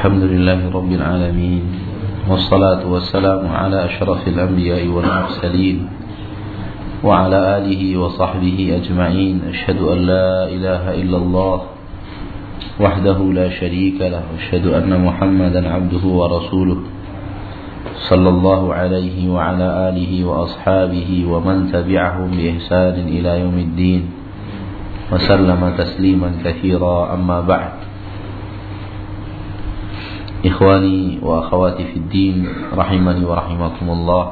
الحمد لله رب العالمين والصلاة والسلام على أشرف الأنبياء والمرسلين وعلى آله وصحبه أجمعين. أشهد أن لا إله إلا الله وحده لا شريك له أشهد أن محمدا عبده ورسوله صلى الله عليه وعلى آله وأصحابه ومن تبعهم بإحسان إلى يوم الدين وسلم تسليما كثيرا. أما بعد Wa akhwati fid din rahimani wa rahimakumullah.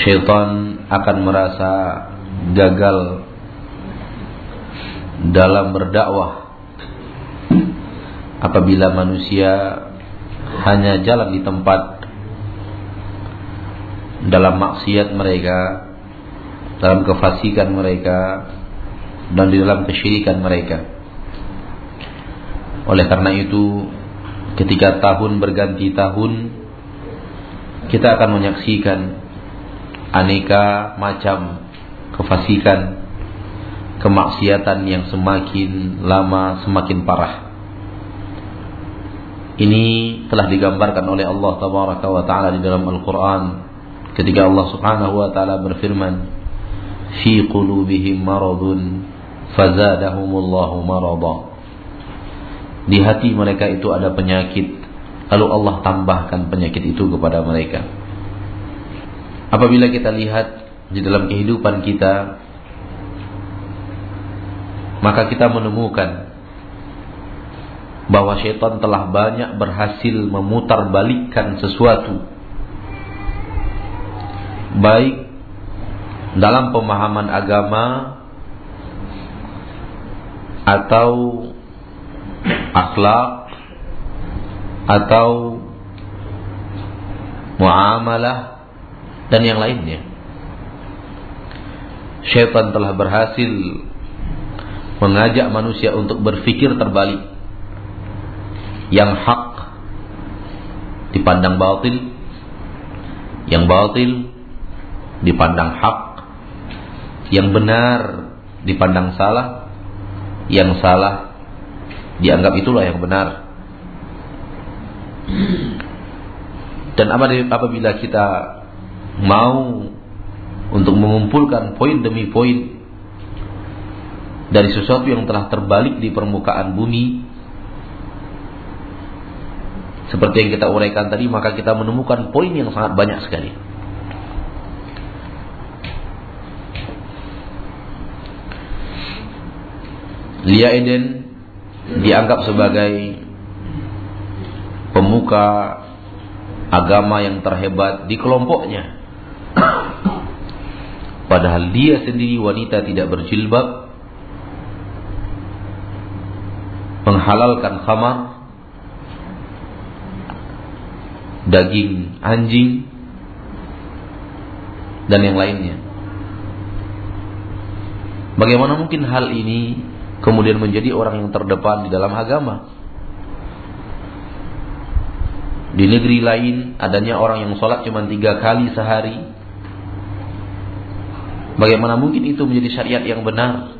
Syaitan akan merasa gagal dalam berdakwah apabila manusia hanya jalan di tempat dalam maksiat mereka dalam kefasikan mereka dan di dalam kesyirikan mereka oleh karena itu, ketika tahun berganti tahun, kita akan menyaksikan aneka macam kefasikan, kemaksiatan yang semakin lama semakin parah. Ini telah digambarkan oleh Allah Tabaraka wa taala di dalam Al-Qur'an ketika Allah Subhanahu wa taala berfirman, "Fi qulubihim maradun fazadahumullahu marada." Di hati mereka itu ada penyakit. Lalu Allah tambahkan penyakit itu kepada mereka. Apabila kita lihat di dalam kehidupan kita maka kita menemukan bahwa syaitan telah banyak berhasil memutar balikkan sesuatu. Baik dalam pemahaman agama atau akhlak atau muamalah dan yang lainnya. Syaitan telah berhasil mengajak manusia untuk berfikir terbalik. Yang hak dipandang batil, yang batil dipandang hak, yang benar dipandang salah, yang salah dianggap itulah yang benar. Dan apabila kita mau untuk mengumpulkan poin demi poin dari sesuatu yang telah terbalik di permukaan bumi seperti yang kita uraikan tadi maka kita menemukan poin yang sangat banyak sekali. Lia Eden dianggap sebagai pemuka agama yang terhebat di kelompoknya. Padahal dia sendiri wanita tidak berjilbab, menghalalkan khamar, daging anjing, dan yang lainnya. Bagaimana mungkin hal ini kemudian menjadi orang yang terdepan di dalam agama. Di negeri lain adanya orang yang sholat cuma tiga kali sehari. Bagaimana mungkin itu menjadi syariat yang benar?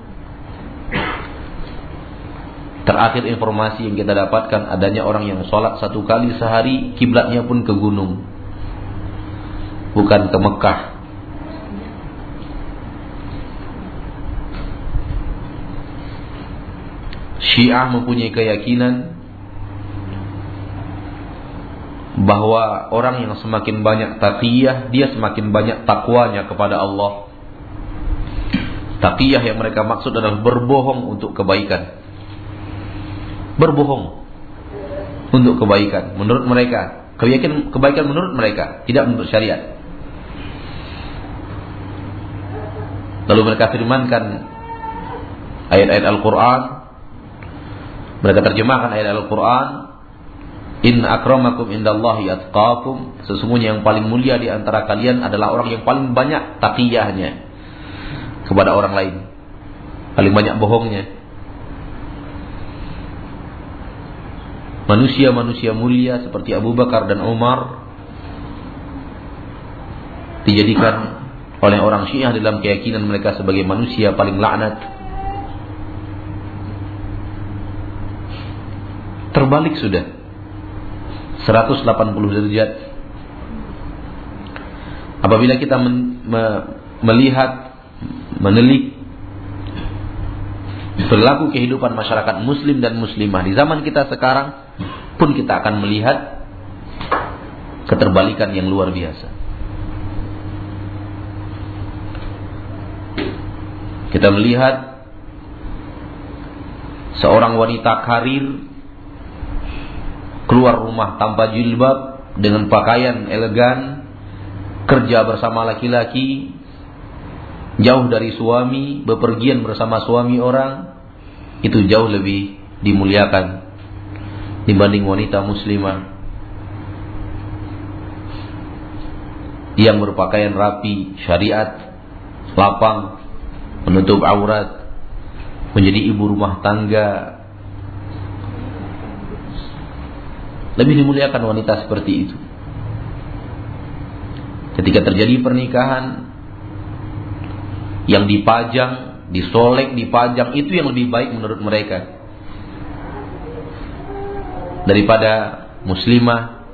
Terakhir informasi yang kita dapatkan adanya orang yang sholat satu kali sehari, kiblatnya pun ke gunung, bukan ke Mekah. Syiah mempunyai keyakinan bahwa orang yang semakin banyak taqiyah, dia semakin banyak takwanya kepada Allah. Taqiyah yang mereka maksud adalah berbohong untuk kebaikan. Berbohong untuk kebaikan menurut mereka. Keyakinan kebaikan menurut mereka, tidak menurut syariat. Lalu mereka firmankan ayat-ayat Al-Qur'an mereka terjemahkan ayat Al-Quran In akramakum indallahi atqakum. Sesungguhnya yang paling mulia di antara kalian adalah orang yang paling banyak takiyahnya Kepada orang lain. Paling banyak bohongnya. Manusia-manusia mulia seperti Abu Bakar dan Umar Dijadikan oleh orang syiah dalam keyakinan mereka sebagai manusia paling laknat Terbalik sudah. 180 derajat. Apabila kita men, me, melihat, menelik perilaku kehidupan masyarakat muslim dan muslimah di zaman kita sekarang pun kita akan melihat keterbalikan yang luar biasa. Kita melihat seorang wanita karir keluar rumah tanpa jilbab dengan pakaian elegan, kerja bersama laki-laki, jauh dari suami, bepergian bersama suami orang, itu jauh lebih dimuliakan dibanding wanita muslimah yang berpakaian rapi, syariat, lapang, menutup aurat, menjadi ibu rumah tangga. Lebih dimuliakan wanita seperti itu. Ketika terjadi pernikahan yang dipajang, disolek, dipajang itu yang lebih baik menurut mereka daripada muslimah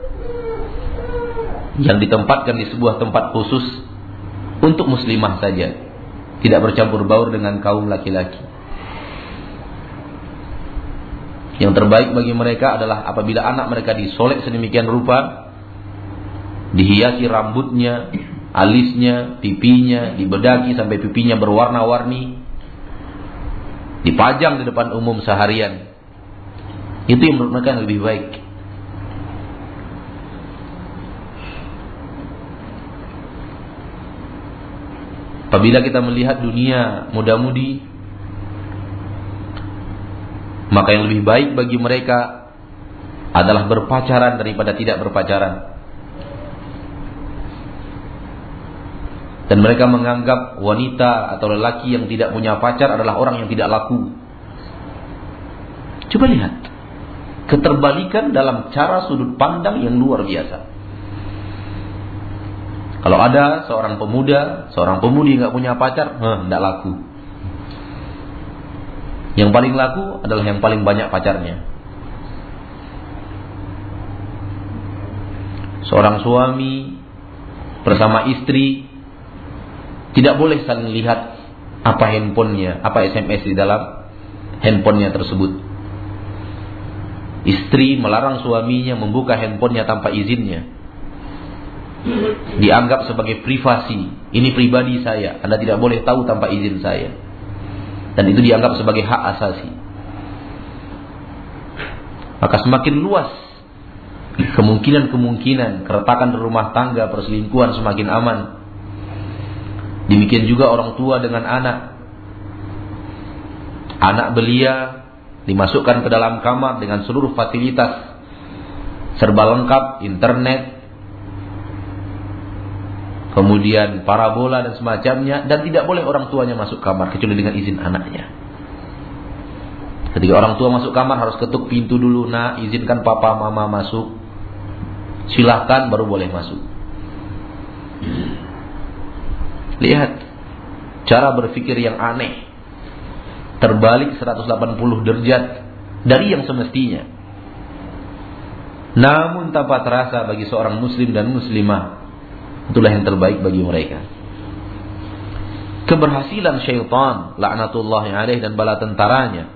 yang ditempatkan di sebuah tempat khusus untuk muslimah saja tidak bercampur baur dengan kaum laki-laki. Yang terbaik bagi mereka adalah apabila anak mereka disolek sedemikian rupa, dihiasi rambutnya, alisnya, pipinya, dibedaki sampai pipinya berwarna-warni, dipajang di depan umum seharian. Itu yang menurut mereka yang lebih baik. Apabila kita melihat dunia muda-mudi, maka yang lebih baik bagi mereka adalah berpacaran daripada tidak berpacaran. Dan mereka menganggap wanita atau lelaki yang tidak punya pacar adalah orang yang tidak laku. Coba lihat. Keterbalikan dalam cara sudut pandang yang luar biasa. Kalau ada seorang pemuda, seorang pemudi nggak punya pacar, nggak laku. Yang paling laku adalah yang paling banyak pacarnya. Seorang suami bersama istri tidak boleh saling lihat apa handphonenya, apa SMS di dalam handphonenya tersebut. Istri melarang suaminya membuka handphonenya tanpa izinnya dianggap sebagai privasi. Ini pribadi saya. Anda tidak boleh tahu tanpa izin saya. Dan itu dianggap sebagai hak asasi. Maka semakin luas kemungkinan-kemungkinan keretakan rumah tangga, perselingkuhan semakin aman. Demikian juga orang tua dengan anak. Anak belia dimasukkan ke dalam kamar dengan seluruh fasilitas serba lengkap, internet, kemudian parabola dan semacamnya dan tidak boleh orang tuanya masuk kamar kecuali dengan izin anaknya. Ketika orang tua masuk kamar harus ketuk pintu dulu, nah izinkan papa mama masuk. Silahkan baru boleh masuk. Lihat cara berpikir yang aneh. Terbalik 180 derajat dari yang semestinya. Namun tanpa terasa bagi seorang muslim dan muslimah Itulah yang terbaik bagi mereka. Keberhasilan syaitan laknatullah yang alaih dan bala tentaranya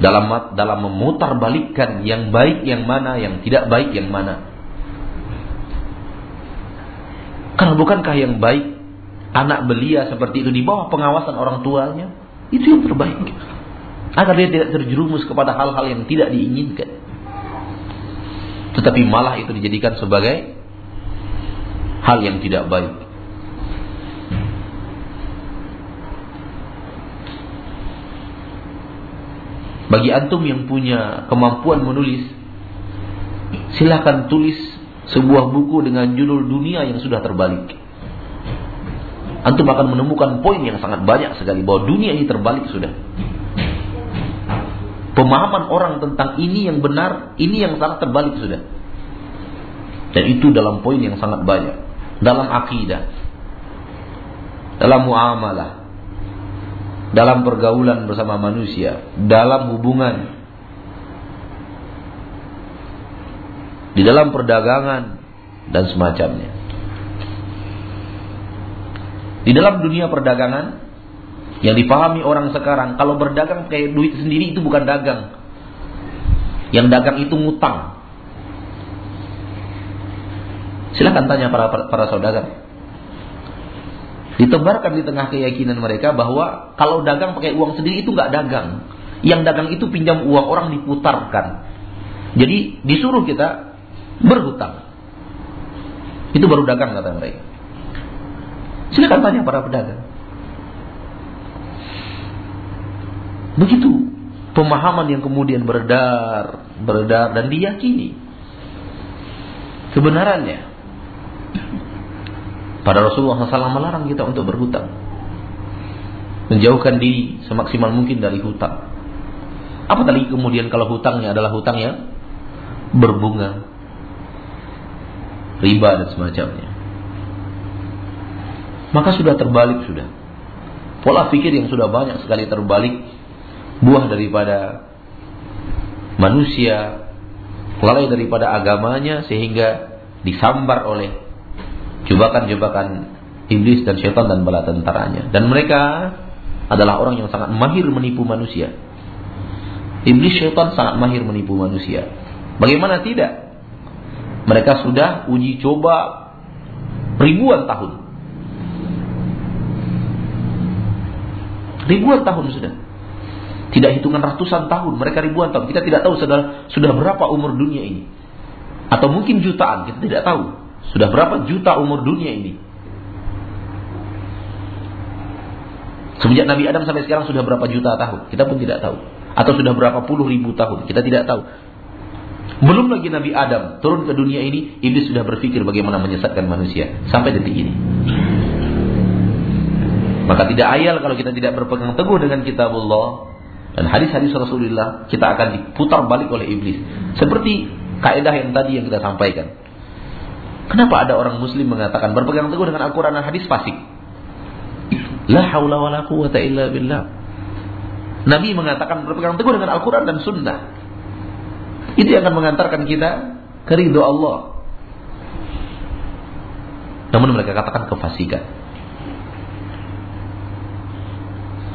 dalam dalam memutar balikkan yang baik yang mana, yang tidak baik yang mana. Karena bukankah yang baik anak belia seperti itu di bawah pengawasan orang tuanya itu yang terbaik agar dia tidak terjerumus kepada hal-hal yang tidak diinginkan. Tetapi malah itu dijadikan sebagai hal yang tidak baik. Bagi antum yang punya kemampuan menulis, silakan tulis sebuah buku dengan judul dunia yang sudah terbalik. Antum akan menemukan poin yang sangat banyak sekali bahwa dunia ini terbalik sudah. Pemahaman orang tentang ini yang benar, ini yang sangat terbalik sudah. Dan itu dalam poin yang sangat banyak dalam akidah, dalam muamalah, dalam pergaulan bersama manusia, dalam hubungan di dalam perdagangan dan semacamnya. Di dalam dunia perdagangan yang dipahami orang sekarang, kalau berdagang kayak duit sendiri itu bukan dagang. Yang dagang itu ngutang. Silahkan tanya para para saudara. Ditebarkan di tengah keyakinan mereka bahwa kalau dagang pakai uang sendiri itu nggak dagang. Yang dagang itu pinjam uang orang diputarkan. Jadi disuruh kita berhutang. Itu baru dagang kata mereka. Silakan tanya para pedagang. Begitu pemahaman yang kemudian beredar, beredar dan diyakini kebenarannya. Pada Rasulullah SAW melarang kita untuk berhutang. Menjauhkan diri semaksimal mungkin dari hutang. Apa tadi kemudian kalau hutangnya adalah hutang yang berbunga, riba dan semacamnya maka sudah terbalik sudah. Pola pikir yang sudah banyak sekali terbalik buah daripada manusia lalai daripada agamanya sehingga disambar oleh jebakan-jebakan iblis dan syaitan dan bala tentaranya. Dan mereka adalah orang yang sangat mahir menipu manusia. Iblis syaitan sangat mahir menipu manusia. Bagaimana tidak? Mereka sudah uji coba ribuan tahun Ribuan tahun sudah. Tidak hitungan ratusan tahun, mereka ribuan tahun. Kita tidak tahu sudah sudah berapa umur dunia ini. Atau mungkin jutaan, kita tidak tahu. Sudah berapa juta umur dunia ini. Semenjak Nabi Adam sampai sekarang sudah berapa juta tahun, kita pun tidak tahu. Atau sudah berapa puluh ribu tahun, kita tidak tahu. Belum lagi Nabi Adam turun ke dunia ini, iblis sudah berpikir bagaimana menyesatkan manusia sampai detik ini. Maka tidak ayal kalau kita tidak berpegang teguh dengan kitabullah dan hadis-hadis Rasulullah, kita akan diputar balik oleh iblis. Seperti kaidah yang tadi yang kita sampaikan. Kenapa ada orang muslim mengatakan berpegang teguh dengan Al-Quran dan hadis fasik? La haula wa la quwata illa billah. Nabi mengatakan berpegang teguh dengan Al-Quran dan Sunnah. Itu yang akan mengantarkan kita ke ridho Allah. Namun mereka katakan kefasikan.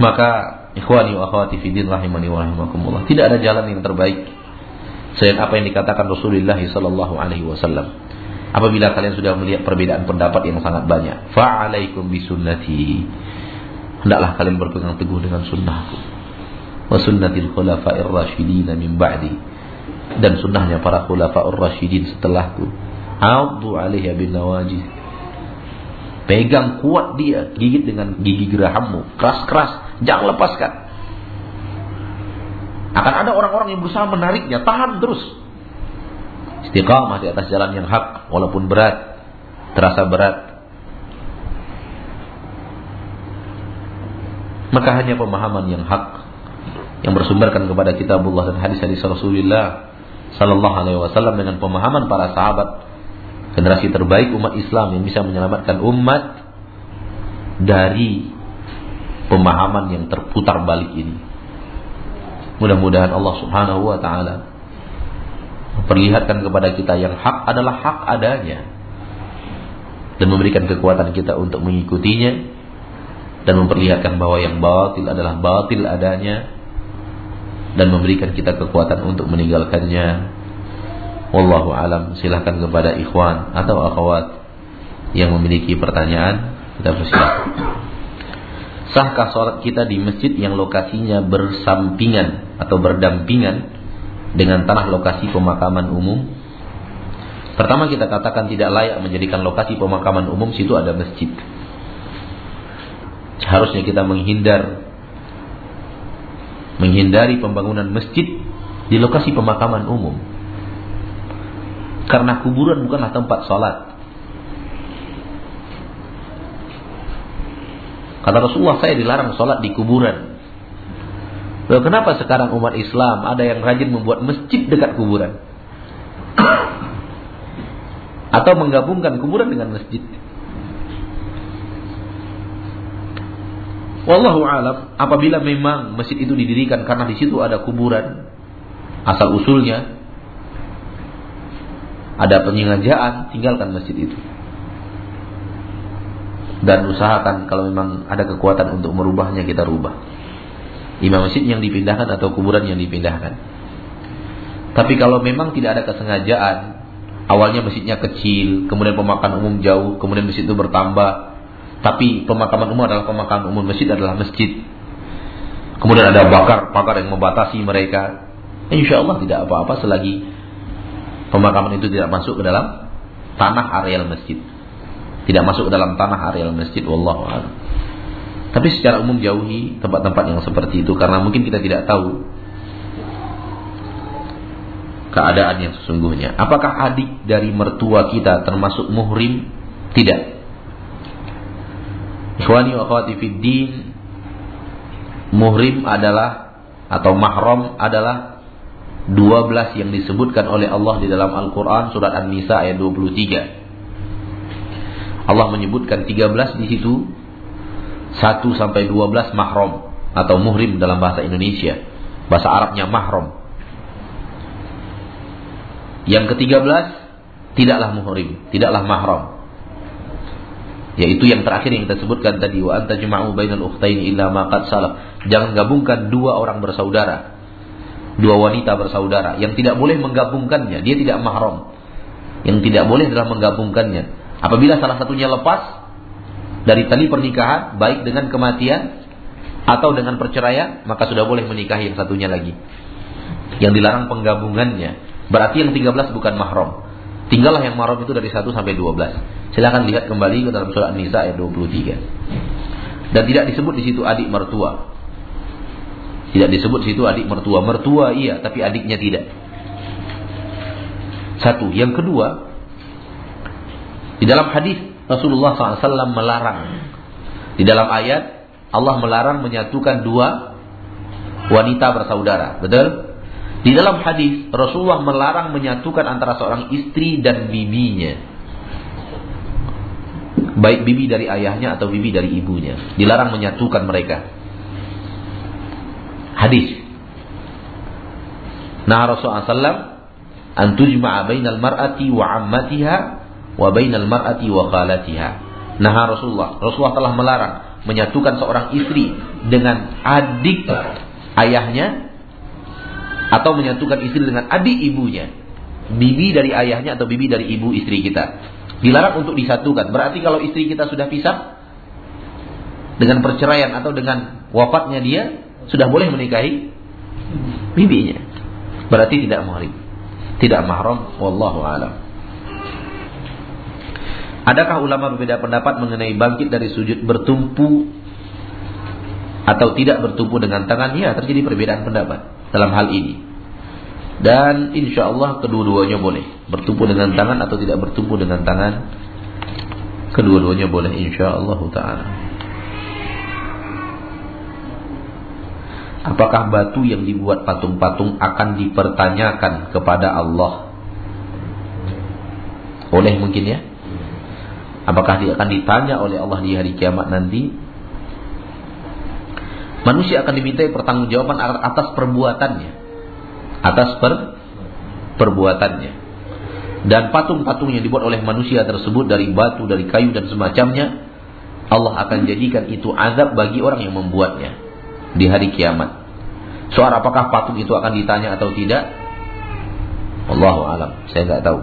Maka ikhwani wa akhwati fi din rahimani wa rahimakumullah. Tidak ada jalan yang terbaik selain apa yang dikatakan Rasulullah sallallahu alaihi wasallam. Apabila kalian sudah melihat perbedaan pendapat yang sangat banyak, fa'alaikum bisunnati. Hendaklah kalian berpegang teguh dengan sunnahku. Wa sunnatil khulafa'ir rasyidin min ba'di. Dan sunnahnya para khulafa'ur rasyidin setelahku. A'udhu alaiha bin nawajid Pegang kuat dia, gigit dengan gigi gerahammu, keras-keras, jangan lepaskan. Akan ada orang-orang yang berusaha menariknya, tahan terus. Istiqamah di atas jalan yang hak, walaupun berat, terasa berat. Maka hanya pemahaman yang hak yang bersumberkan kepada kitabullah dan hadis-hadis Rasulullah sallallahu alaihi wasallam dengan pemahaman para sahabat generasi terbaik umat Islam yang bisa menyelamatkan umat dari pemahaman yang terputar balik ini. Mudah-mudahan Allah Subhanahu wa taala memperlihatkan kepada kita yang hak adalah hak adanya dan memberikan kekuatan kita untuk mengikutinya dan memperlihatkan bahwa yang batil adalah batil adanya dan memberikan kita kekuatan untuk meninggalkannya Wallahu alam. Silahkan kepada ikhwan atau akhwat yang memiliki pertanyaan, kita persilakan. Sahkah sholat kita di masjid yang lokasinya bersampingan atau berdampingan dengan tanah lokasi pemakaman umum? Pertama kita katakan tidak layak menjadikan lokasi pemakaman umum situ ada masjid. Harusnya kita menghindar menghindari pembangunan masjid di lokasi pemakaman umum. Karena kuburan bukanlah tempat sholat. Kata Rasulullah saya dilarang sholat di kuburan. Lalu kenapa sekarang umat Islam ada yang rajin membuat masjid dekat kuburan? Atau menggabungkan kuburan dengan masjid? Wallahu alam, apabila memang masjid itu didirikan karena di situ ada kuburan, asal usulnya ada penyengajaan, tinggalkan masjid itu. Dan usahakan kalau memang ada kekuatan untuk merubahnya kita rubah. Imam masjid yang dipindahkan atau kuburan yang dipindahkan. Tapi kalau memang tidak ada kesengajaan, awalnya masjidnya kecil, kemudian pemakaman umum jauh, kemudian masjid itu bertambah, tapi pemakaman umum adalah pemakaman umum, masjid adalah masjid. Kemudian ada bakar, pakar yang membatasi mereka. Insya Allah tidak apa-apa selagi pemakaman itu tidak masuk ke dalam tanah areal masjid. Tidak masuk ke dalam tanah areal masjid. Wallahu. Tapi secara umum jauhi tempat-tempat yang seperti itu karena mungkin kita tidak tahu keadaan yang sesungguhnya. Apakah adik dari mertua kita termasuk muhrim? Tidak. Ikhwani wa muhrim adalah atau mahram adalah 12 yang disebutkan oleh Allah di dalam Al-Qur'an surat An-Nisa ayat 23. Allah menyebutkan 13 di situ 1 sampai 12 mahram atau muhrim dalam bahasa Indonesia. Bahasa Arabnya mahram. Yang ke-13 tidaklah muhrim, tidaklah mahram. Yaitu yang terakhir yang kita sebutkan tadi wa anta jama'u bainal ukhtaini illa ma qad salaf. Jangan gabungkan dua orang bersaudara dua wanita bersaudara yang tidak boleh menggabungkannya. Dia tidak mahram. Yang tidak boleh adalah menggabungkannya. Apabila salah satunya lepas dari tali pernikahan baik dengan kematian atau dengan perceraian maka sudah boleh menikahi yang satunya lagi yang dilarang penggabungannya berarti yang 13 bukan mahram tinggallah yang mahram itu dari 1 sampai 12 Silahkan lihat kembali ke dalam surat An-Nisa ayat 23. Dan tidak disebut di situ adik mertua. Tidak disebut di situ adik mertua. Mertua iya, tapi adiknya tidak. Satu. Yang kedua, di dalam hadis Rasulullah SAW melarang. Di dalam ayat Allah melarang menyatukan dua wanita bersaudara. Betul? Di dalam hadis Rasulullah melarang menyatukan antara seorang istri dan bibinya baik bibi dari ayahnya atau bibi dari ibunya. Dilarang menyatukan mereka. Hadis. Nah Rasulullah SAW an tujma'a bainal mar'ati wa ammatiha wa bainal mar'ati wa khalatiha. Nah Rasulullah, Rasulullah telah melarang menyatukan seorang istri dengan adik ayahnya atau menyatukan istri dengan adik ibunya. Bibi dari ayahnya atau bibi dari ibu istri kita. Dilarang untuk disatukan. Berarti kalau istri kita sudah pisah dengan perceraian atau dengan wafatnya dia sudah boleh menikahi bibinya. Berarti tidak mahrim. Tidak mahram wallahu alam. Adakah ulama berbeda pendapat mengenai bangkit dari sujud bertumpu atau tidak bertumpu dengan tangan? Ya, terjadi perbedaan pendapat dalam hal ini. Dan insya Allah kedua-duanya boleh Bertumpu dengan tangan atau tidak bertumpu dengan tangan Kedua-duanya boleh insya Allah ta'ala Apakah batu yang dibuat patung-patung akan dipertanyakan kepada Allah Boleh mungkin ya Apakah dia akan ditanya oleh Allah di hari kiamat nanti Manusia akan dimintai pertanggungjawaban atas perbuatannya atas per perbuatannya. Dan patung-patung yang dibuat oleh manusia tersebut dari batu, dari kayu dan semacamnya, Allah akan jadikan itu azab bagi orang yang membuatnya di hari kiamat. Soal apakah patung itu akan ditanya atau tidak? Allahu alam, saya nggak tahu.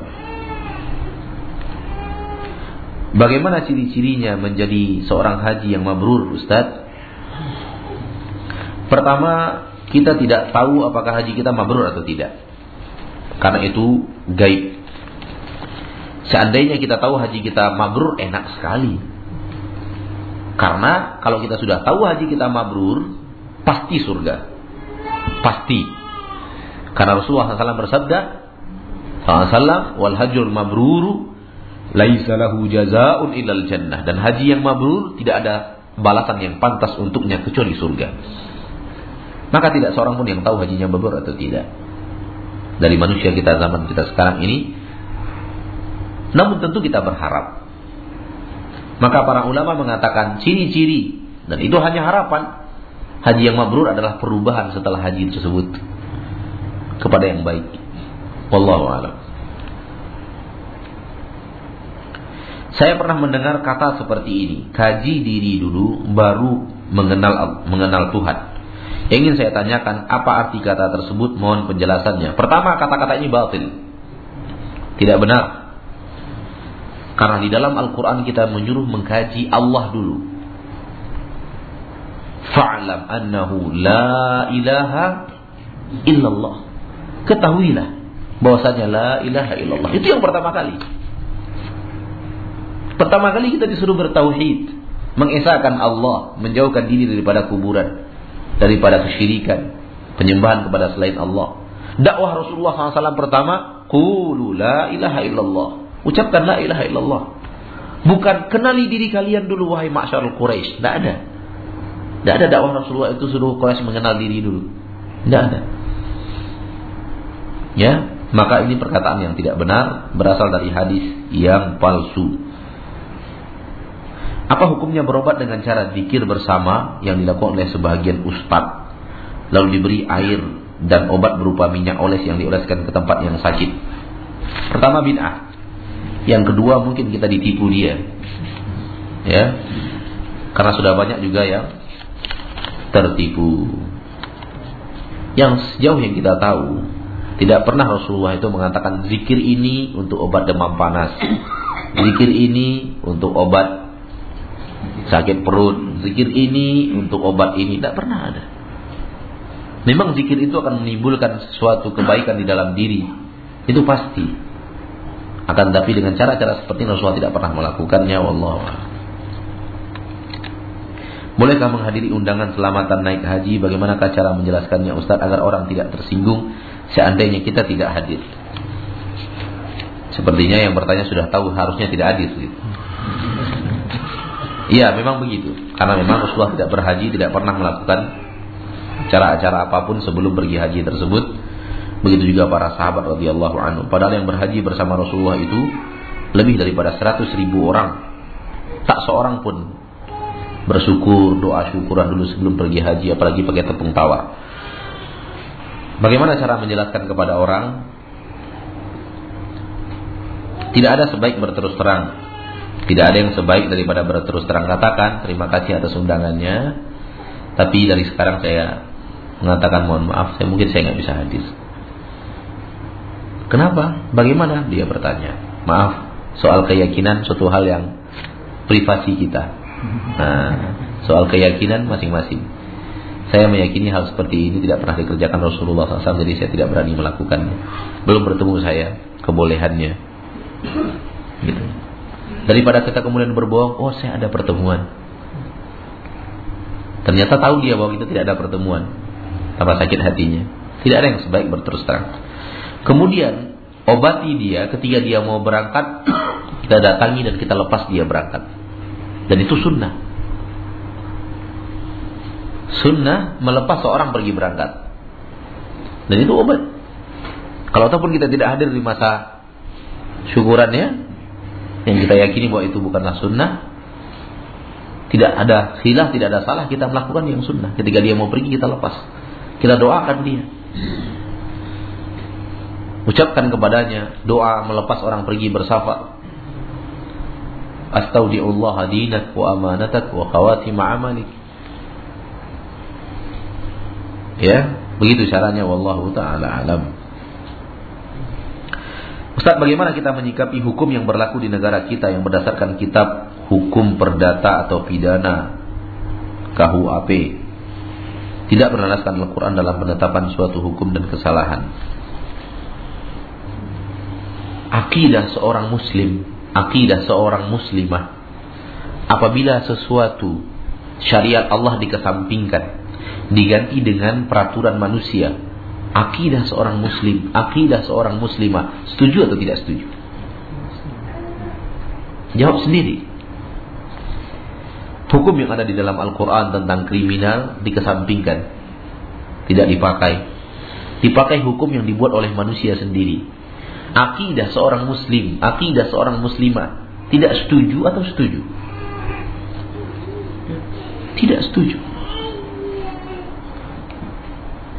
Bagaimana ciri-cirinya menjadi seorang haji yang mabrur, Ustaz? Pertama, kita tidak tahu apakah haji kita mabrur atau tidak. Karena itu gaib. Seandainya kita tahu haji kita mabrur enak sekali. Karena kalau kita sudah tahu haji kita mabrur, pasti surga. Pasti. Karena Rasulullah SAW bersabda, SAW, wal hajjul mabruru laisa lahu jazaa'un illal jannah. Dan haji yang mabrur tidak ada balasan yang pantas untuknya kecuali surga. Maka tidak seorang pun yang tahu hajinya mabrur atau tidak. Dari manusia kita zaman kita sekarang ini. Namun tentu kita berharap. Maka para ulama mengatakan ciri-ciri dan itu hanya harapan. Haji yang mabrur adalah perubahan setelah haji tersebut kepada yang baik. Wallahu a'lam. Saya pernah mendengar kata seperti ini, kaji diri dulu baru mengenal mengenal Tuhan. Yang ingin saya tanyakan, apa arti kata tersebut? Mohon penjelasannya. Pertama, kata-kata ini batil. Tidak benar. Karena di dalam Al-Quran kita menyuruh mengkaji Allah dulu. Fa'lam annahu la ilaha illallah. Ketahuilah bahwasanya la ilaha illallah. Itu yang pertama kali. Pertama kali kita disuruh bertauhid, mengesahkan Allah, menjauhkan diri daripada kuburan, daripada kesyirikan, penyembahan kepada selain Allah. Dakwah Rasulullah SAW pertama, Qulu la ilaha illallah. Ucapkan la ilaha illallah. Bukan kenali diri kalian dulu wahai ma'syarul Quraisy. Tidak ada. Tidak ada dakwah Rasulullah itu suruh Quraisy mengenal diri dulu. Tidak ada. Ya, maka ini perkataan yang tidak benar berasal dari hadis yang palsu. Apa hukumnya berobat dengan cara zikir bersama yang dilakukan oleh sebagian ustaz lalu diberi air dan obat berupa minyak oles yang dioleskan ke tempat yang sakit? Pertama bid'ah. Yang kedua mungkin kita ditipu dia. Ya. Karena sudah banyak juga yang tertipu. Yang sejauh yang kita tahu, tidak pernah Rasulullah itu mengatakan zikir ini untuk obat demam panas. Zikir ini untuk obat sakit perut, zikir ini untuk obat ini, tidak pernah ada. Memang zikir itu akan menimbulkan sesuatu kebaikan di dalam diri, itu pasti. Akan tapi dengan cara-cara seperti Rasulullah tidak pernah melakukannya, wallahu Bolehkah menghadiri undangan selamatan naik haji? Bagaimanakah cara menjelaskannya Ustaz agar orang tidak tersinggung seandainya kita tidak hadir? Sepertinya yang bertanya sudah tahu harusnya tidak hadir. Gitu. Iya, memang begitu. Karena memang Rasulullah tidak berhaji, tidak pernah melakukan acara-acara apa pun sebelum pergi haji tersebut. Begitu juga para sahabat radhiyallahu anhu. Padahal yang berhaji bersama Rasulullah itu lebih daripada 100 ribu orang. Tak seorang pun bersyukur, doa syukuran dulu sebelum pergi haji, apalagi pakai tepung tawa. Bagaimana cara menjelaskan kepada orang? Tidak ada sebaik berterus terang tidak ada yang sebaik daripada berterus terang katakan terima kasih atas undangannya. Tapi dari sekarang saya mengatakan mohon maaf, saya mungkin saya nggak bisa hadir. Kenapa? Bagaimana? Dia bertanya. Maaf, soal keyakinan suatu hal yang privasi kita. Nah, soal keyakinan masing-masing. Saya meyakini hal seperti ini tidak pernah dikerjakan Rasulullah SAW, jadi saya tidak berani melakukannya. Belum bertemu saya kebolehannya. Gitu. Daripada kita kemudian berbohong, oh saya ada pertemuan. Ternyata tahu dia bahwa itu tidak ada pertemuan. Apa sakit hatinya. Tidak ada yang sebaik berterus terang. Kemudian obati dia ketika dia mau berangkat, kita datangi dan kita lepas dia berangkat. Dan itu sunnah. Sunnah melepas seorang pergi berangkat. Dan itu obat. Kalau ataupun kita tidak hadir di masa syukurannya, yang kita yakini bahwa itu bukanlah sunnah tidak ada khilaf, tidak ada salah kita melakukan yang sunnah. Ketika dia mau pergi kita lepas. Kita doakan dia. Ucapkan kepadanya doa melepas orang pergi bersafar. Astaudiullah dinak wa amanatak wa khawatim amalik. Ya, begitu caranya wallahu taala alam. Ustaz, bagaimana kita menyikapi hukum yang berlaku di negara kita yang berdasarkan kitab hukum perdata atau pidana KUHP tidak berdasarkan Al-Quran dalam penetapan suatu hukum dan kesalahan. Akidah seorang muslim, akidah seorang muslimah apabila sesuatu syariat Allah dikesampingkan diganti dengan peraturan manusia akidah seorang muslim, akidah seorang muslimah, setuju atau tidak setuju? Jawab sendiri. Hukum yang ada di dalam Al-Quran tentang kriminal dikesampingkan. Tidak dipakai. Dipakai hukum yang dibuat oleh manusia sendiri. Akidah seorang muslim, akidah seorang muslimah. Tidak setuju atau setuju? Tidak setuju.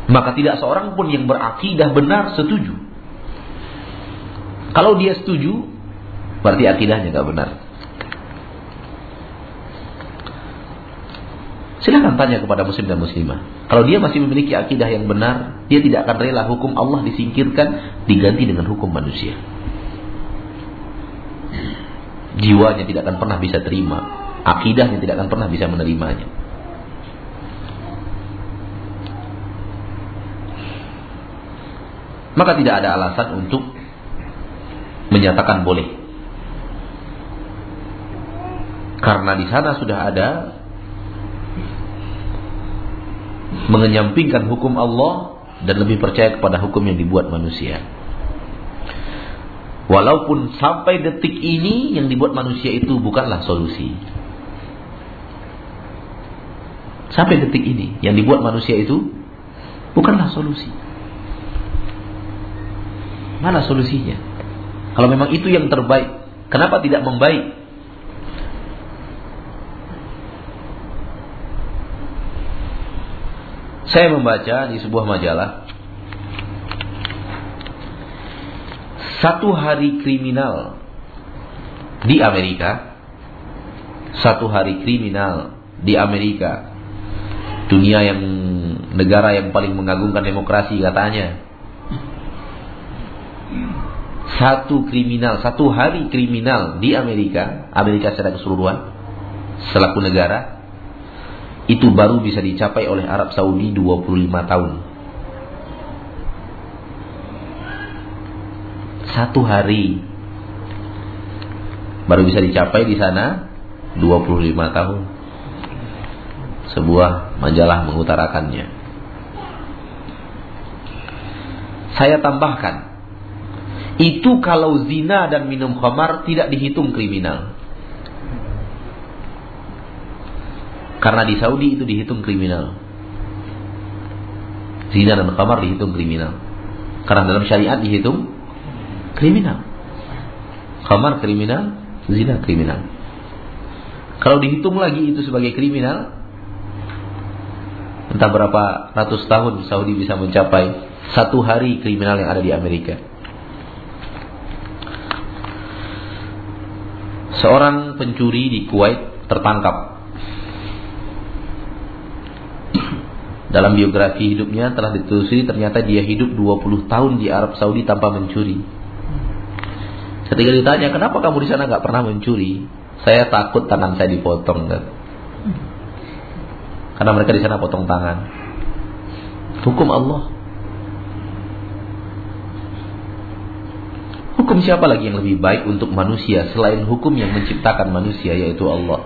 Maka tidak seorang pun yang berakidah benar setuju. Kalau dia setuju, berarti akidahnya tidak benar. Silahkan tanya kepada muslim dan muslimah. Kalau dia masih memiliki akidah yang benar, dia tidak akan rela hukum Allah disingkirkan, diganti dengan hukum manusia. Jiwanya tidak akan pernah bisa terima. Akidahnya tidak akan pernah bisa menerimanya. Maka tidak ada alasan untuk menyatakan boleh. Karena di sana sudah ada mengenyampingkan hukum Allah dan lebih percaya kepada hukum yang dibuat manusia. Walaupun sampai detik ini yang dibuat manusia itu bukanlah solusi. Sampai detik ini yang dibuat manusia itu bukanlah solusi. Mana solusinya? Kalau memang itu yang terbaik, kenapa tidak membaik? Saya membaca di sebuah majalah satu hari kriminal di Amerika, satu hari kriminal di Amerika, dunia yang negara yang paling mengagungkan demokrasi katanya. Satu kriminal, satu hari kriminal di Amerika, Amerika secara keseluruhan, selaku negara, itu baru bisa dicapai oleh Arab Saudi 25 tahun. Satu hari baru bisa dicapai di sana 25 tahun. Sebuah majalah mengutarakannya. Saya tambahkan, itu kalau zina dan minum khamar tidak dihitung kriminal. Karena di Saudi itu dihitung kriminal. Zina dan khamar dihitung kriminal. Karena dalam syariat dihitung kriminal. Khamar kriminal, zina kriminal. Kalau dihitung lagi itu sebagai kriminal, entah berapa ratus tahun Saudi bisa mencapai satu hari kriminal yang ada di Amerika. Seorang pencuri di Kuwait tertangkap Dalam biografi hidupnya telah ditelusuri ternyata dia hidup 20 tahun di Arab Saudi tanpa mencuri. Ketika ditanya, kenapa kamu di sana nggak pernah mencuri? Saya takut tangan saya dipotong kan. Karena mereka di sana potong tangan. Hukum Allah. Hukum siapa lagi yang lebih baik untuk manusia selain hukum yang menciptakan manusia yaitu Allah?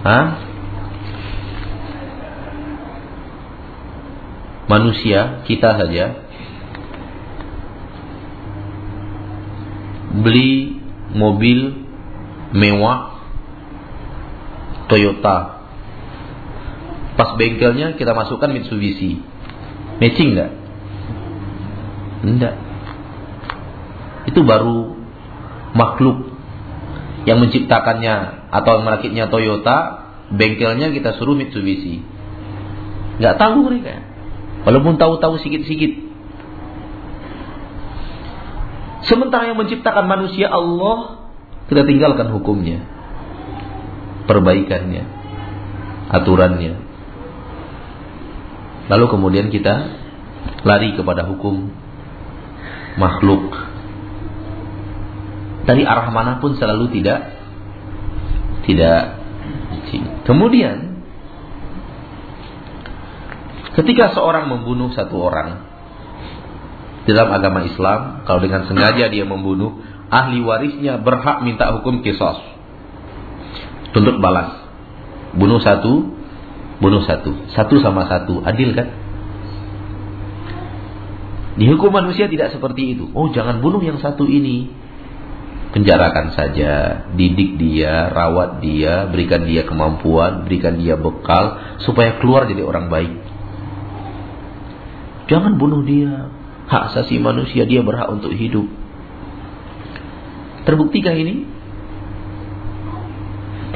Hah? manusia kita saja beli mobil mewah Toyota pas bengkelnya kita masukkan Mitsubishi matching nggak? Enggak itu baru makhluk yang menciptakannya atau merakitnya Toyota bengkelnya kita suruh Mitsubishi nggak tahu mereka Walaupun tahu-tahu sikit-sikit. Sementara yang menciptakan manusia Allah, kita tinggalkan hukumnya. Perbaikannya. Aturannya. Lalu kemudian kita lari kepada hukum makhluk. Dari arah mana pun selalu tidak tidak Kemudian Ketika seorang membunuh satu orang dalam agama Islam, kalau dengan sengaja dia membunuh, ahli warisnya berhak minta hukum kisos. Tuntut balas. Bunuh satu, bunuh satu. Satu sama satu. Adil kan? Di hukum manusia tidak seperti itu. Oh jangan bunuh yang satu ini. Penjarakan saja. Didik dia, rawat dia, berikan dia kemampuan, berikan dia bekal. Supaya keluar jadi orang baik. Jangan bunuh dia. Hak asasi manusia dia berhak untuk hidup. Terbuktikah ini?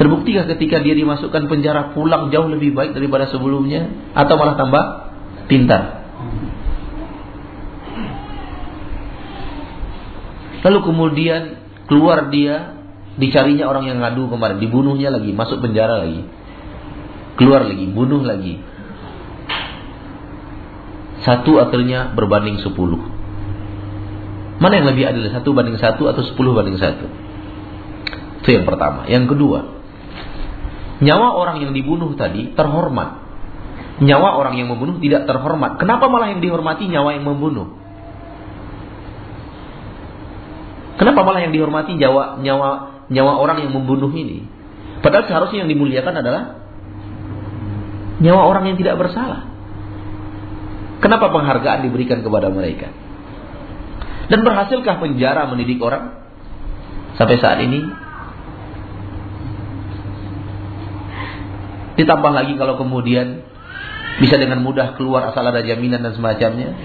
Terbuktikah ketika dia dimasukkan penjara pulang jauh lebih baik daripada sebelumnya atau malah tambah pintar? Lalu kemudian keluar dia dicarinya orang yang ngadu kemarin, dibunuhnya lagi, masuk penjara lagi. keluar lagi, bunuh lagi. Satu akhirnya berbanding sepuluh. Mana yang lebih adil? Satu banding satu atau sepuluh banding satu? Itu yang pertama. Yang kedua, nyawa orang yang dibunuh tadi terhormat. Nyawa orang yang membunuh tidak terhormat. Kenapa malah yang dihormati nyawa yang membunuh? Kenapa malah yang dihormati nyawa nyawa nyawa orang yang membunuh ini? Padahal seharusnya yang dimuliakan adalah nyawa orang yang tidak bersalah. Kenapa penghargaan diberikan kepada mereka? Dan berhasilkah penjara mendidik orang sampai saat ini? Ditambah lagi kalau kemudian bisa dengan mudah keluar asal ada jaminan dan semacamnya.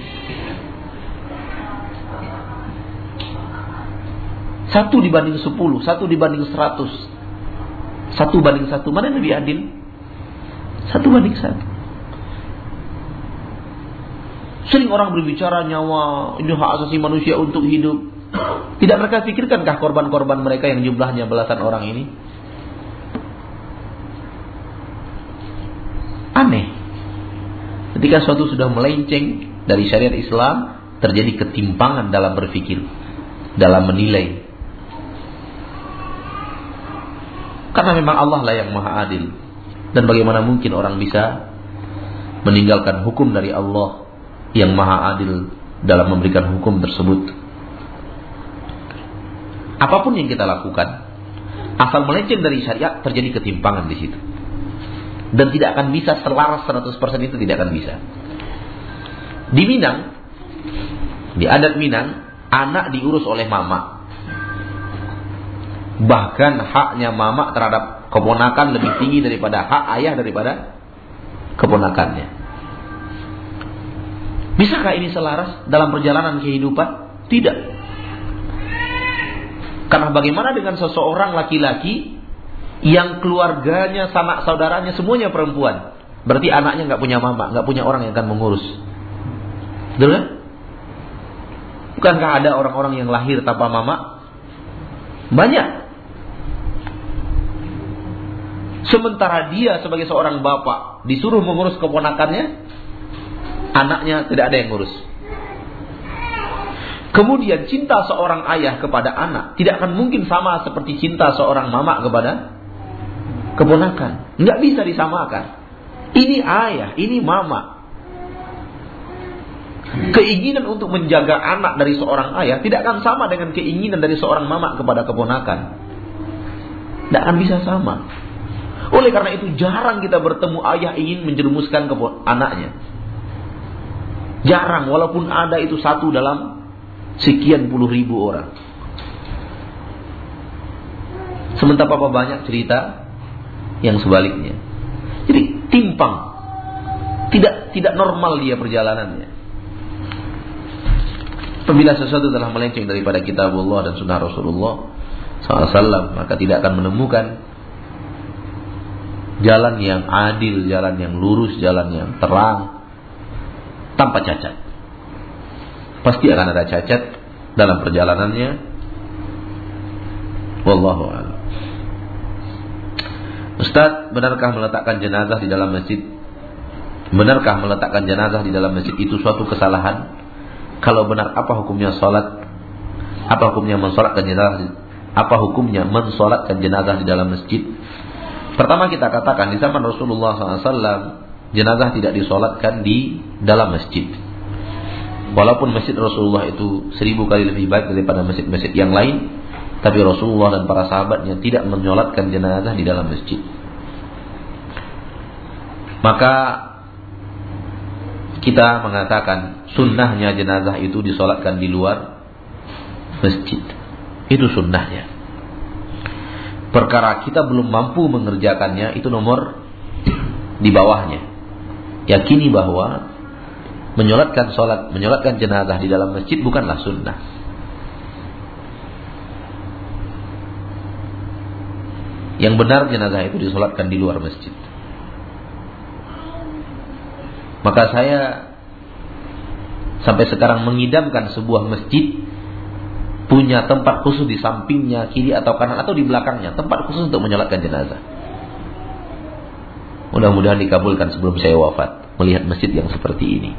Satu dibanding sepuluh, satu dibanding seratus, satu banding satu, mana yang lebih adil? Satu banding satu. Sering orang berbicara nyawa, ini hak asasi manusia untuk hidup. Tidak mereka pikirkankah korban-korban mereka yang jumlahnya belasan orang ini? Aneh. Ketika suatu sudah melenceng dari syariat Islam, terjadi ketimpangan dalam berpikir, dalam menilai. Karena memang Allah lah yang maha adil. Dan bagaimana mungkin orang bisa meninggalkan hukum dari Allah yang maha adil dalam memberikan hukum tersebut. Apa pun yang kita lakukan, asal melenceng dari syariat terjadi ketimpangan di situ. Dan tidak akan bisa selaras 100% itu tidak akan bisa. Di Minang, di adat Minang, anak diurus oleh mama. Bahkan haknya mama terhadap keponakan lebih tinggi daripada hak ayah daripada keponakannya. Bisakah ini selaras dalam perjalanan kehidupan? Tidak. Karena bagaimana dengan seseorang laki-laki yang keluarganya, sanak saudaranya semuanya perempuan. Berarti anaknya nggak punya mama, nggak punya orang yang akan mengurus. Betul kan? Bukankah ada orang-orang yang lahir tanpa mama? Banyak. Sementara dia sebagai seorang bapak disuruh mengurus keponakannya, anaknya tidak ada yang ngurus. Kemudian cinta seorang ayah kepada anak tidak akan mungkin sama seperti cinta seorang mama kepada keponakan. Nggak bisa disamakan. Ini ayah, ini mama. Keinginan untuk menjaga anak dari seorang ayah tidak akan sama dengan keinginan dari seorang mama kepada keponakan. Tidak akan bisa sama. Oleh karena itu jarang kita bertemu ayah ingin menjerumuskan ke anaknya. Jarang, walaupun ada itu satu dalam sekian puluh ribu orang. Sementara apa banyak cerita yang sebaliknya. Jadi timpang. Tidak tidak normal dia perjalanannya. Apabila sesuatu telah melenceng daripada kitab Allah dan sunnah Rasulullah SAW, maka tidak akan menemukan jalan yang adil, jalan yang lurus, jalan yang terang, tanpa cacat. Pasti akan ada cacat dalam perjalanannya. Wallahu a'lam. Ustaz, benarkah meletakkan jenazah di dalam masjid? Benarkah meletakkan jenazah di dalam masjid itu suatu kesalahan? Kalau benar, apa hukumnya salat? Apa hukumnya mensolatkan jenazah? Apa hukumnya mensolatkan jenazah di dalam masjid? Pertama kita katakan di zaman Rasulullah SAW jenazah tidak disolatkan di dalam masjid. Walaupun masjid Rasulullah itu seribu kali lebih baik daripada masjid-masjid yang lain, tapi Rasulullah dan para sahabatnya tidak menyolatkan jenazah di dalam masjid. Maka kita mengatakan sunnahnya jenazah itu disolatkan di luar masjid. Itu sunnahnya. Perkara kita belum mampu mengerjakannya itu nomor di bawahnya yakini bahwa menyolatkan sholat, menyolatkan jenazah di dalam masjid bukanlah sunnah. Yang benar jenazah itu disolatkan di luar masjid. Maka saya sampai sekarang mengidamkan sebuah masjid punya tempat khusus di sampingnya, kiri atau kanan atau di belakangnya, tempat khusus untuk menyolatkan jenazah. Mudah-mudahan dikabulkan sebelum saya wafat melihat masjid yang seperti ini.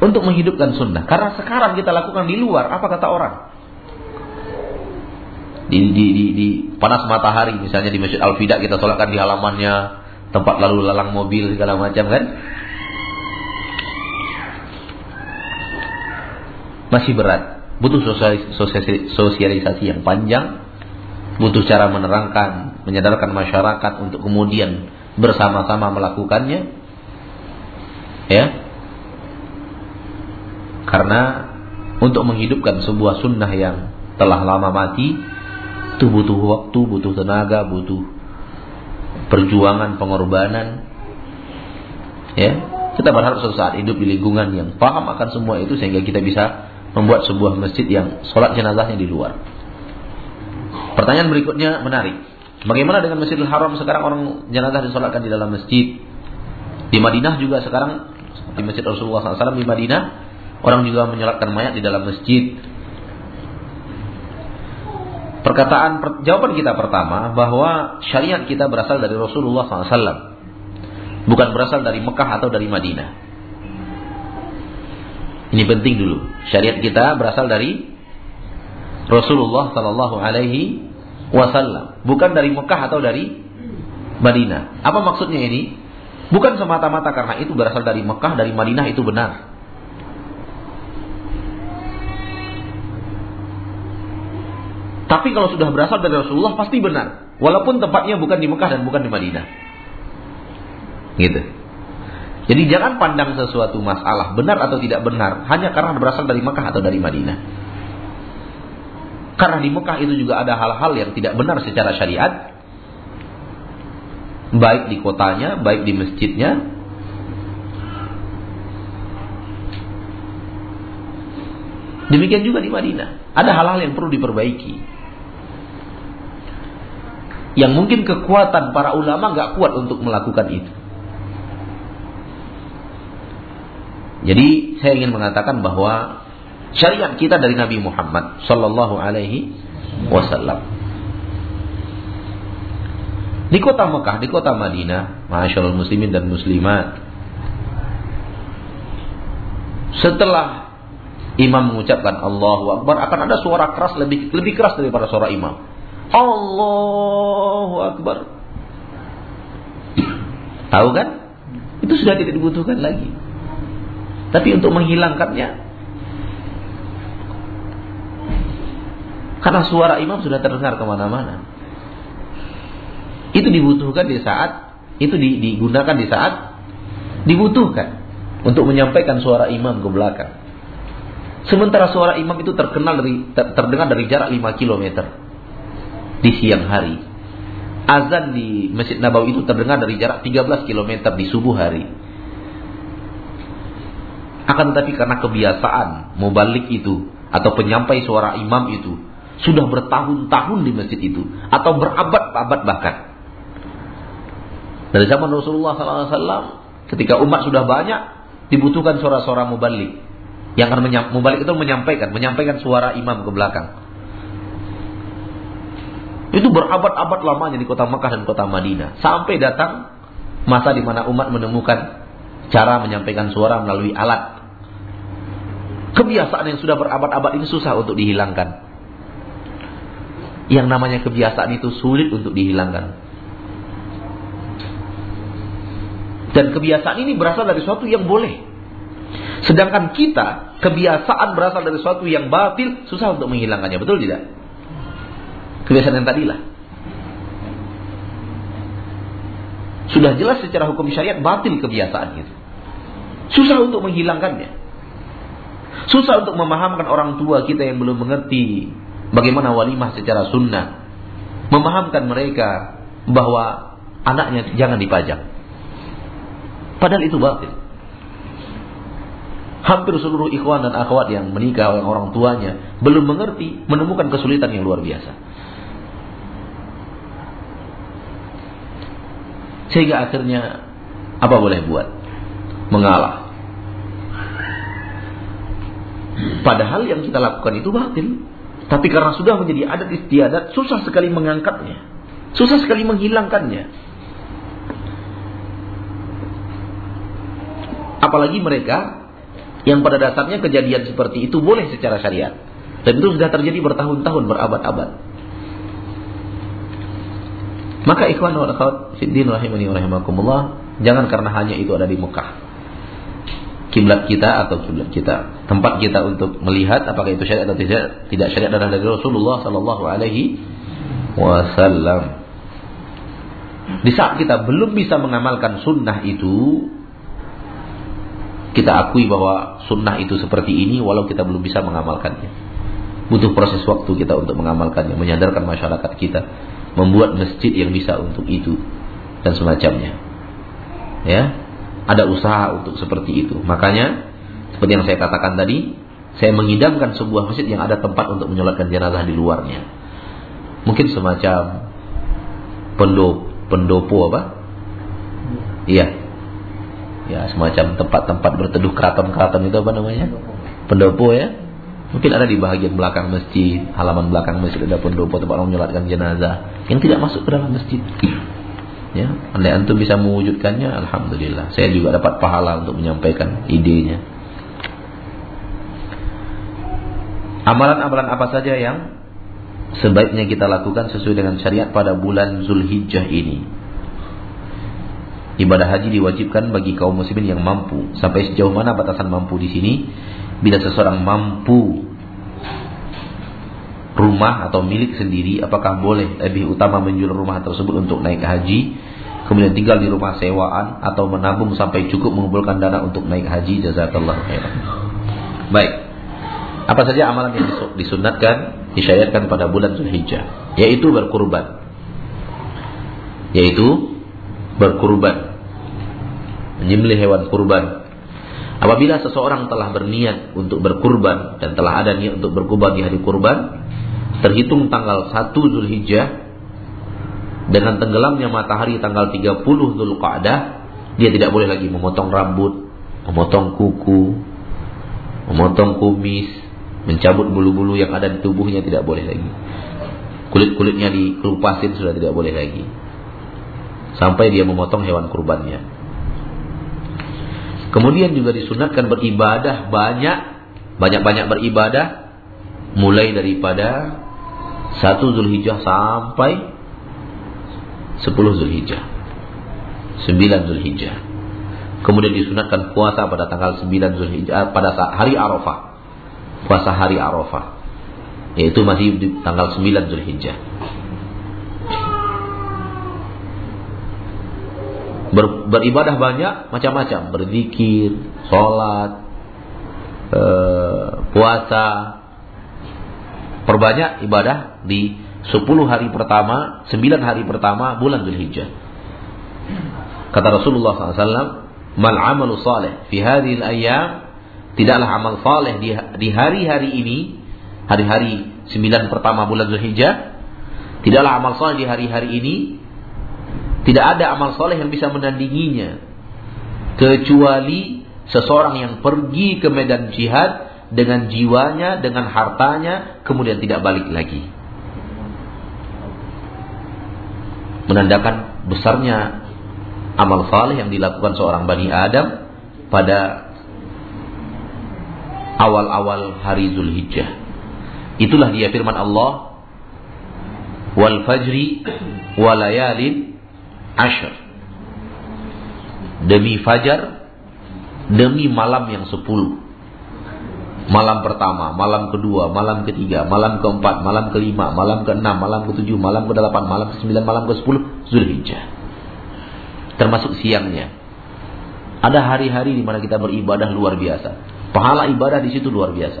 Untuk menghidupkan sunnah. Karena sekarang kita lakukan di luar, apa kata orang? Di, di, di, di panas matahari, misalnya di Masjid Al-Fida kita sholatkan di halamannya, tempat lalu lalang mobil segala macam kan? Masih berat, butuh sosialisasi yang panjang, butuh cara menerangkan, menyadarkan masyarakat untuk kemudian bersama-sama melakukannya. Ya. Karena untuk menghidupkan sebuah sunnah yang telah lama mati itu butuh waktu, butuh tenaga, butuh perjuangan, pengorbanan. Ya. Kita berharap suatu saat hidup di lingkungan yang paham akan semua itu sehingga kita bisa membuat sebuah masjid yang sholat jenazahnya di luar. Pertanyaan berikutnya menarik. Bagaimana dengan Masjidil Haram sekarang orang jenazah disolatkan di dalam masjid? Di Madinah juga sekarang di Masjid Rasulullah SAW di Madinah orang juga menyolatkan mayat di dalam masjid. Perkataan jawaban kita pertama bahwa syariat kita berasal dari Rasulullah SAW, bukan berasal dari Mekah atau dari Madinah. Ini penting dulu. Syariat kita berasal dari Rasulullah Sallallahu Alaihi Wasallam, bukan dari Mekah atau dari Madinah. Apa maksudnya ini? Bukan semata-mata karena itu berasal dari Mekah, dari Madinah itu benar. Tapi kalau sudah berasal dari Rasulullah pasti benar, walaupun tempatnya bukan di Mekah dan bukan di Madinah. Gitu. Jadi jangan pandang sesuatu masalah benar atau tidak benar hanya karena berasal dari Mekah atau dari Madinah. Karena di Mekah itu juga ada hal-hal yang tidak benar secara syariat. Baik di kotanya, baik di masjidnya. Demikian juga di Madinah. Ada hal-hal yang perlu diperbaiki. Yang mungkin kekuatan para ulama nggak kuat untuk melakukan itu. Jadi saya ingin mengatakan bahwa syariat kita dari Nabi Muhammad sallallahu alaihi wasallam. Di kota Mekah, di kota Madinah, masyaallah muslimin dan muslimat. Setelah imam mengucapkan Allahu Akbar akan ada suara keras lebih lebih keras daripada suara imam. Allahu Akbar. Tahu kan? Itu sudah tidak dibutuhkan lagi. Tapi untuk menghilangkannya Karena suara imam sudah terdengar ke mana-mana. Itu dibutuhkan di saat, itu digunakan di saat dibutuhkan untuk menyampaikan suara imam ke belakang. Sementara suara imam itu terkenal dari terdengar dari jarak 5 km di siang hari. Azan di Masjid Nabawi itu terdengar dari jarak 13 km di subuh hari. Akan tetapi karena kebiasaan mubalik itu atau penyampai suara imam itu sudah bertahun-tahun di masjid itu atau berabad-abad bahkan. Dari zaman Rasulullah SAW, ketika umat sudah banyak, dibutuhkan suara-suara mubalik. Yang akan mubalik itu menyampaikan, menyampaikan suara imam ke belakang. Itu berabad-abad lamanya di kota Mekah dan kota Madinah. Sampai datang masa di mana umat menemukan cara menyampaikan suara melalui alat. Kebiasaan yang sudah berabad-abad ini susah untuk dihilangkan. Yang namanya kebiasaan itu sulit untuk dihilangkan. Dan kebiasaan ini berasal dari sesuatu yang boleh. Sedangkan kita, kebiasaan berasal dari sesuatu yang batil, susah untuk menghilangkannya. Betul tidak? Kebiasaan yang tadilah. Sudah jelas secara hukum syariat batil kebiasaan itu. Susah untuk menghilangkannya. Susah untuk memahamkan orang tua kita yang belum mengerti bagaimana walimah secara sunnah, memahamkan mereka bahwa anaknya jangan dipajang. Padahal itu batil. Hampir seluruh ikhwan dan akhwat yang menikah oleh orang tuanya belum mengerti, menemukan kesulitan yang luar biasa. Sehingga akhirnya apa boleh buat? Mengalah. Padahal yang kita lakukan itu batil. Tapi karena sudah menjadi adat istiadat, susah sekali mengangkatnya. Susah sekali menghilangkannya. Apalagi mereka yang pada dasarnya kejadian seperti itu boleh secara syariat. Dan itu sudah terjadi bertahun-tahun, berabad-abad. Maka ikhwan wa akhwat fiddin rahimani rahimakumullah, jangan karena hanya itu ada di Mekah. Kiblat kita atau kiblat kita, tempat kita untuk melihat apakah itu syariat atau tidak, tidak syariat dan dari Rasulullah sallallahu alaihi wasallam. Di saat kita belum bisa mengamalkan sunnah itu, kita akui bahwa sunnah itu seperti ini walau kita belum bisa mengamalkannya. Butuh proses waktu kita untuk mengamalkannya, menyadarkan masyarakat kita, membuat masjid yang bisa untuk itu dan semacamnya. Ya, ada usaha untuk seperti itu. Makanya seperti yang saya katakan tadi, saya mengidamkan sebuah masjid yang ada tempat untuk menyolatkan jenazah di luarnya. Mungkin semacam pendopo pendopo apa? Iya. Ya, semacam tempat-tempat berteduh keraton-keraton itu apa namanya? Pendopo ya. Mungkin ada di bagian belakang masjid, halaman belakang masjid ada pendopo tempat orang menyolatkan jenazah yang tidak masuk ke dalam masjid. Ya, andai antum bisa mewujudkannya, alhamdulillah. Saya juga dapat pahala untuk menyampaikan idenya. Amalan-amalan apa saja yang sebaiknya kita lakukan sesuai dengan syariat pada bulan Zulhijjah ini. Ibadah haji diwajibkan bagi kaum muslimin yang mampu. Sampai sejauh mana batasan mampu di sini? Bila seseorang mampu rumah atau milik sendiri, apakah boleh lebih utama menjual rumah tersebut untuk naik haji, kemudian tinggal di rumah sewaan atau menabung sampai cukup mengumpulkan dana untuk naik haji? Jazakallah khairan. Baik. Apa saja amalan yang disunatkan disyariatkan pada bulan Zulhijjah, yaitu berkurban. Yaitu berkurban. Menyembelih hewan kurban. Apabila seseorang telah berniat untuk berkurban dan telah ada niat untuk berkurban di hari kurban, terhitung tanggal 1 Zulhijjah dengan tenggelamnya matahari tanggal 30 Zulqa'dah, dia tidak boleh lagi memotong rambut, memotong kuku, memotong kumis, Mencabut bulu-bulu yang ada di tubuhnya tidak boleh lagi. Kulit-kulitnya dikelupasin sudah tidak boleh lagi. Sampai dia memotong hewan kurbannya. Kemudian juga disunatkan beribadah banyak, banyak-banyak beribadah mulai daripada satu Zulhijjah sampai sepuluh Zulhijjah. sembilan Zulhijjah. Kemudian disunatkan puasa pada tanggal sembilan Zulhijjah pada hari Arafah puasa hari Arafah. Yaitu masih di tanggal 9 Zulhijjah. Ber, beribadah banyak macam-macam, berzikir, sholat, e, puasa. Perbanyak ibadah di 10 hari pertama, 9 hari pertama bulan Zulhijjah. Kata Rasulullah SAW, Mal amalu salih fi hadhihi al-ayyam Tidaklah amal saleh di, hari-hari ini, hari-hari sembilan pertama bulan Zulhijjah, tidaklah amal saleh di hari-hari ini, tidak ada amal saleh yang bisa menandinginya. Kecuali seseorang yang pergi ke medan jihad dengan jiwanya, dengan hartanya, kemudian tidak balik lagi. Menandakan besarnya amal saleh yang dilakukan seorang Bani Adam pada awal-awal hari Zulhijjah. Itulah dia firman Allah wal fajri walayalin ashr. Demi fajar, demi malam yang sepuluh. Malam pertama, malam kedua, malam ketiga, malam keempat, malam kelima, malam keenam, malam ketujuh, malam kedelapan, malam kesembilan, malam ke sepuluh, Zulhijjah. Termasuk siangnya. Ada hari-hari di mana kita beribadah luar biasa. Pahala ibadah di situ luar biasa.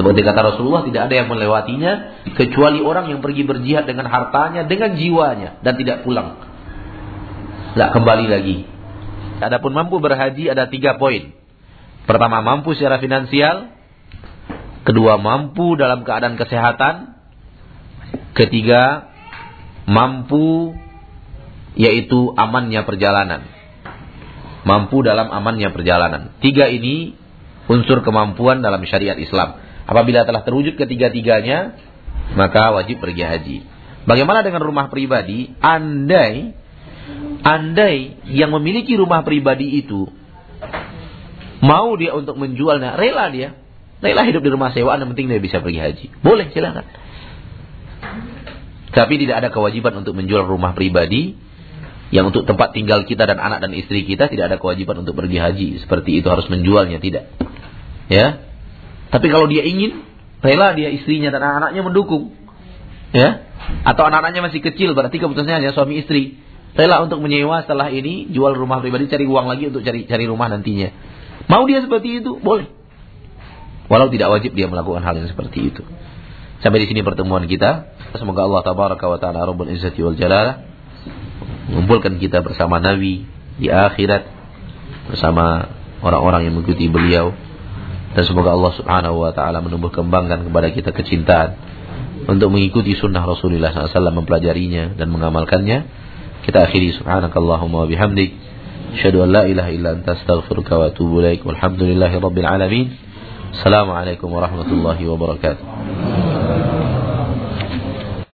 Seperti kata Rasulullah, tidak ada yang melewatinya kecuali orang yang pergi berjihad dengan hartanya, dengan jiwanya dan tidak pulang. Tidak kembali lagi. Adapun mampu berhaji ada tiga poin. Pertama mampu secara finansial, kedua mampu dalam keadaan kesehatan, ketiga mampu yaitu amannya perjalanan. Mampu dalam amannya perjalanan. Tiga ini unsur kemampuan dalam syariat Islam. Apabila telah terwujud ketiga-tiganya, maka wajib pergi haji. Bagaimana dengan rumah pribadi? Andai andai yang memiliki rumah pribadi itu mau dia untuk menjualnya, rela dia. Rela hidup di rumah sewaan, yang penting dia bisa pergi haji. Boleh, silakan. Tapi tidak ada kewajiban untuk menjual rumah pribadi yang untuk tempat tinggal kita dan anak dan istri kita tidak ada kewajiban untuk pergi haji. Seperti itu harus menjualnya, tidak. Ya. Tapi kalau dia ingin, rela dia istrinya dan anak-anaknya mendukung. Ya. Atau anak-anaknya masih kecil, berarti keputusannya hanya suami istri. Rela untuk menyewa setelah ini, jual rumah pribadi, cari uang lagi untuk cari cari rumah nantinya. Mau dia seperti itu, boleh. Walau tidak wajib dia melakukan hal yang seperti itu. Sampai di sini pertemuan kita. Semoga Allah tabaraka wa taala rabbul izzati wal jalalah mengumpulkan kita bersama Nabi di akhirat bersama orang-orang yang mengikuti beliau dan semoga Allah Subhanahu wa taala menumbuh kembangkan kepada kita kecintaan untuk mengikuti sunnah Rasulullah SAW mempelajarinya dan mengamalkannya kita akhiri subhanakallahumma wa bihamdik أشهد أن لا إله إلا أنت أستغفرك وأتوب إليك والحمد لله رب العالمين. السلام عليكم ورحمة الله وبركاته.